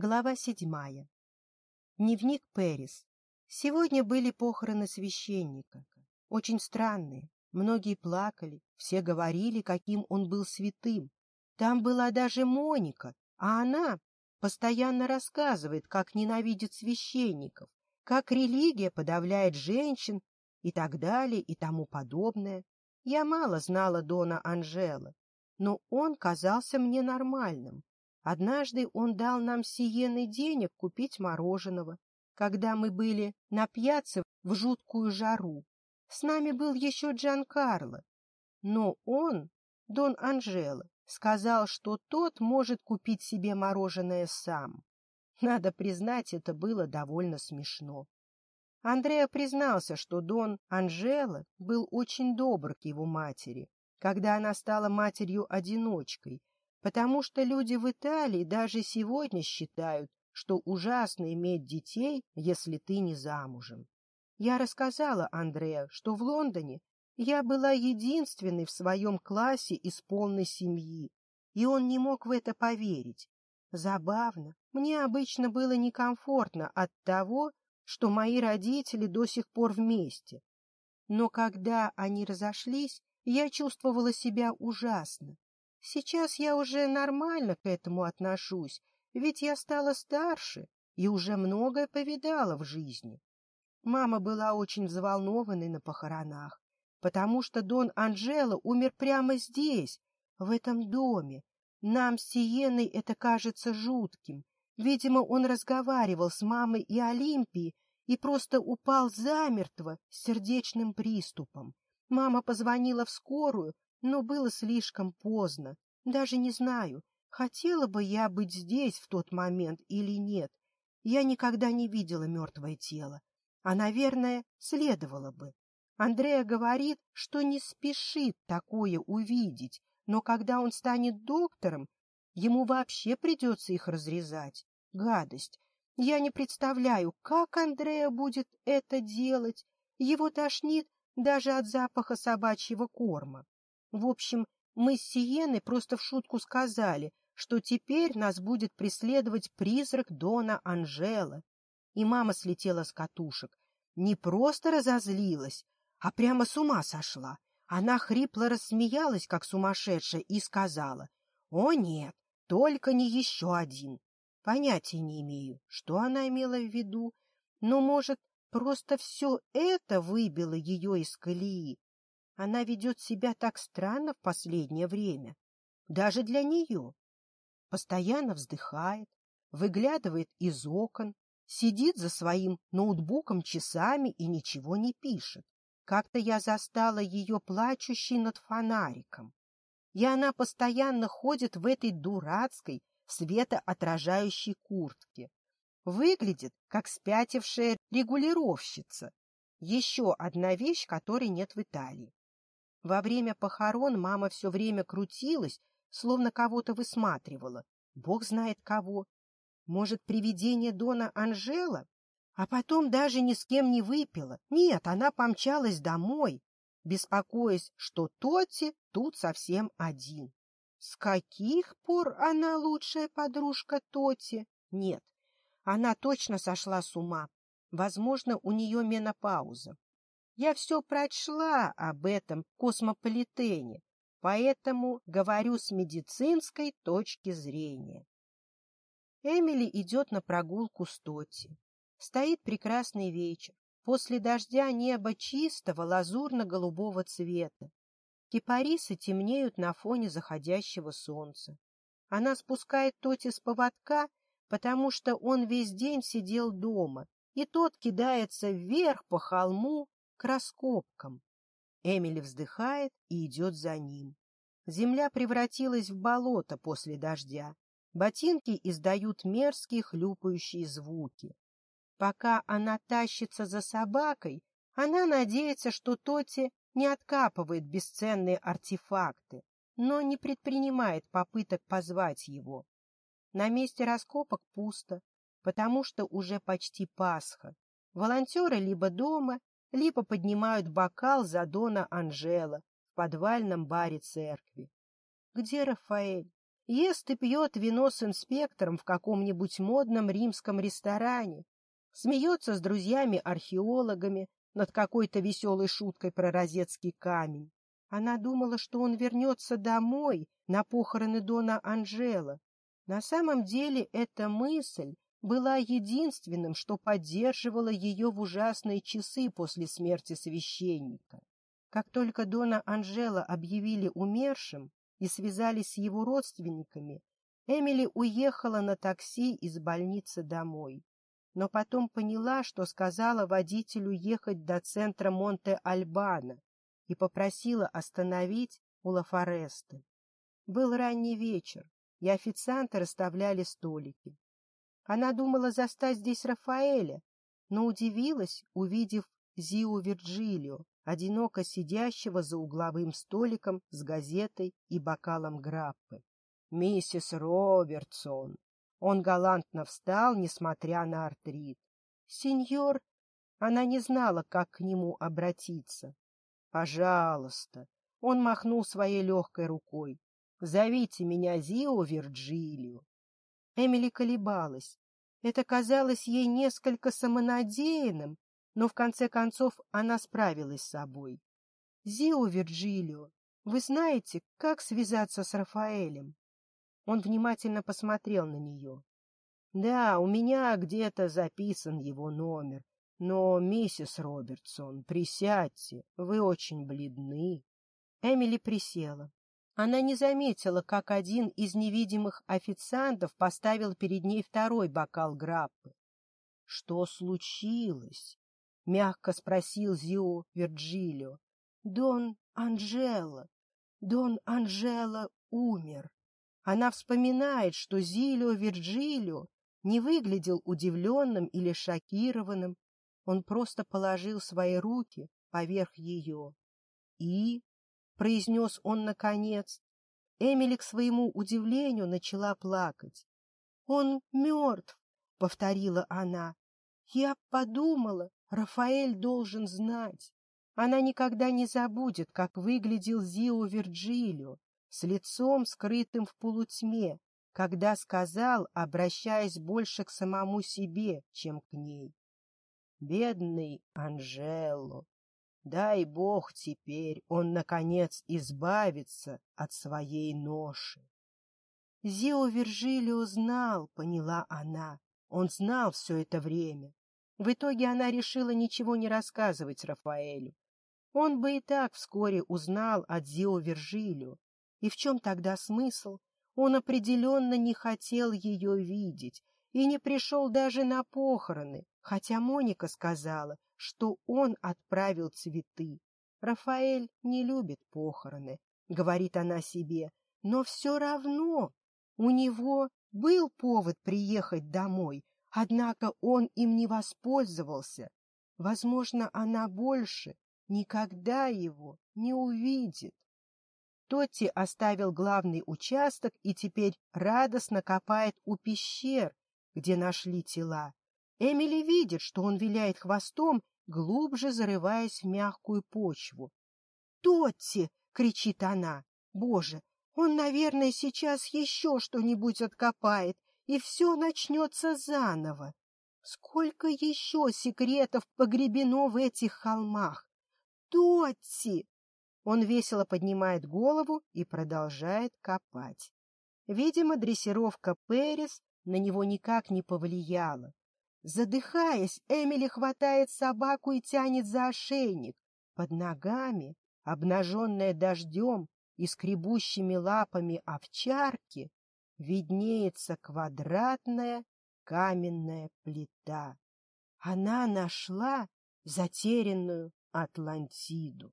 Глава седьмая. Дневник Перис. Сегодня были похороны священника. Очень странные. Многие плакали, все говорили, каким он был святым. Там была даже Моника, а она постоянно рассказывает, как ненавидит священников, как религия подавляет женщин и так далее и тому подобное. Я мало знала Дона Анжела, но он казался мне нормальным. Однажды он дал нам сиены денег купить мороженого, когда мы были на пьяце в жуткую жару. С нами был еще Джан Карло. Но он, Дон Анжело, сказал, что тот может купить себе мороженое сам. Надо признать, это было довольно смешно. Андреа признался, что Дон Анжело был очень добр к его матери, когда она стала матерью-одиночкой Потому что люди в Италии даже сегодня считают, что ужасно иметь детей, если ты не замужем. Я рассказала Андреа, что в Лондоне я была единственной в своем классе из полной семьи, и он не мог в это поверить. Забавно, мне обычно было некомфортно от того, что мои родители до сих пор вместе. Но когда они разошлись, я чувствовала себя ужасно. Сейчас я уже нормально к этому отношусь, ведь я стала старше и уже многое повидала в жизни. Мама была очень взволнованной на похоронах, потому что Дон Анжело умер прямо здесь, в этом доме. Нам с Сиеной это кажется жутким. Видимо, он разговаривал с мамой и Олимпией и просто упал замертво с сердечным приступом. Мама позвонила в скорую, но было слишком поздно. Даже не знаю, хотела бы я быть здесь в тот момент или нет. Я никогда не видела мертвое тело. А, наверное, следовало бы. Андрея говорит, что не спешит такое увидеть, но когда он станет доктором, ему вообще придется их разрезать. Гадость! Я не представляю, как Андрея будет это делать. Его тошнит даже от запаха собачьего корма. В общем, мы с Сиеной просто в шутку сказали, что теперь нас будет преследовать призрак Дона Анжела. И мама слетела с катушек. Не просто разозлилась, а прямо с ума сошла. Она хрипло рассмеялась, как сумасшедшая, и сказала, «О нет, только не еще один». Понятия не имею, что она имела в виду, но, может, просто все это выбило ее из колеи. Она ведет себя так странно в последнее время, даже для нее. Постоянно вздыхает, выглядывает из окон, сидит за своим ноутбуком часами и ничего не пишет. Как-то я застала ее плачущей над фонариком. И она постоянно ходит в этой дурацкой, светоотражающей куртке. Выглядит, как спятившая регулировщица. Еще одна вещь, которой нет в Италии. Во время похорон мама все время крутилась, словно кого-то высматривала. Бог знает кого. Может, привидение Дона Анжела? А потом даже ни с кем не выпила. Нет, она помчалась домой, беспокоясь, что Тоти тут совсем один. С каких пор она лучшая подружка Тоти? Нет, она точно сошла с ума. Возможно, у нее менопауза. Я все прочла об этом космополитене, поэтому говорю с медицинской точки зрения. Эмили идет на прогулку с Тотти. Стоит прекрасный вечер. После дождя небо чистого лазурно-голубого цвета. Кипарисы темнеют на фоне заходящего солнца. Она спускает Тоти с поводка, потому что он весь день сидел дома, и тот кидается вверх по холму, к раскопкам. Эмили вздыхает и идет за ним. Земля превратилась в болото после дождя. Ботинки издают мерзкие хлюпающие звуки. Пока она тащится за собакой, она надеется, что Тоти не откапывает бесценные артефакты, но не предпринимает попыток позвать его. На месте раскопок пусто, потому что уже почти Пасха. Волонтеры либо дома, либо поднимают бокал за Дона Анжела в подвальном баре церкви. Где Рафаэль? Ест и пьет вино с инспектором в каком-нибудь модном римском ресторане, смеется с друзьями-археологами над какой-то веселой шуткой про розетский камень. Она думала, что он вернется домой на похороны Дона Анжела. На самом деле эта мысль была единственным, что поддерживало ее в ужасные часы после смерти священника. Как только Дона Анжела объявили умершим и связались с его родственниками, Эмили уехала на такси из больницы домой. Но потом поняла, что сказала водителю ехать до центра Монте-Альбана и попросила остановить у Лафаресты. Был ранний вечер, и официанты расставляли столики. Она думала застать здесь Рафаэля, но удивилась, увидев Зио Вирджилио, одиноко сидящего за угловым столиком с газетой и бокалом граппы. «Миссис Робертсон!» Он галантно встал, несмотря на артрит. «Сеньор...» Она не знала, как к нему обратиться. «Пожалуйста!» Он махнул своей легкой рукой. «Зовите меня Зио Вирджилио!» Эмили колебалась. Это казалось ей несколько самонадеянным, но в конце концов она справилась с собой. «Зио Вирджилио, вы знаете, как связаться с Рафаэлем?» Он внимательно посмотрел на нее. «Да, у меня где-то записан его номер, но, миссис Робертсон, присядьте, вы очень бледны». Эмили присела. Она не заметила, как один из невидимых официантов поставил перед ней второй бокал граппы. — Что случилось? — мягко спросил Зио Вирджилио. — Дон Анжела. Дон Анжела умер. Она вспоминает, что Зилио Вирджилио не выглядел удивленным или шокированным. Он просто положил свои руки поверх ее. И произнес он наконец. Эмили к своему удивлению начала плакать. «Он мертв!» — повторила она. «Я подумала, Рафаэль должен знать. Она никогда не забудет, как выглядел Зио Вирджилио, с лицом, скрытым в полутьме, когда сказал, обращаясь больше к самому себе, чем к ней. «Бедный Анжело!» Дай Бог теперь он, наконец, избавится от своей ноши. Зио Виржилио знал, поняла она. Он знал все это время. В итоге она решила ничего не рассказывать Рафаэлю. Он бы и так вскоре узнал от Зио Виржилио. И в чем тогда смысл? Он определенно не хотел ее видеть и не пришел даже на похороны, хотя Моника сказала — что он отправил цветы. Рафаэль не любит похороны, говорит она себе, но все равно у него был повод приехать домой, однако он им не воспользовался. Возможно, она больше никогда его не увидит. Тотти оставил главный участок и теперь радостно копает у пещер, где нашли тела. Эмили видит, что он виляет хвостом глубже зарываясь в мягкую почву. «Тотти!» — кричит она. «Боже, он, наверное, сейчас еще что-нибудь откопает, и все начнется заново. Сколько еще секретов погребено в этих холмах? Тотти!» Он весело поднимает голову и продолжает копать. Видимо, дрессировка Перес на него никак не повлияла. Задыхаясь, Эмили хватает собаку и тянет за ошейник. Под ногами, обнаженная дождем и скребущими лапами овчарки, виднеется квадратная каменная плита. Она нашла затерянную Атлантиду.